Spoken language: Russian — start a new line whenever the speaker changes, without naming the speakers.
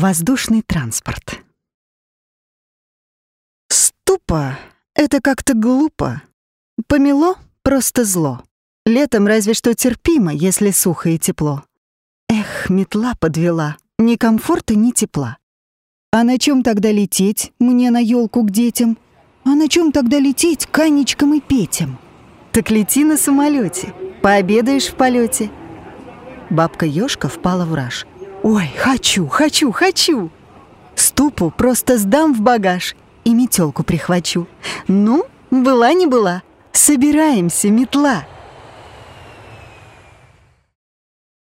Воздушный транспорт. Ступа — это как-то глупо. Помело — просто зло. Летом разве что терпимо, если сухо и тепло. Эх, метла подвела, ни комфорта, ни тепла. А на чем тогда лететь мне на елку к детям? А на чем тогда лететь к Анечкам и Петям? Так лети на самолете, пообедаешь в полете. Бабка Ёшка впала в раж. Ой, хочу, хочу, хочу! Ступу просто сдам в багаж и метелку прихвачу. Ну, была не была. Собираемся, метла.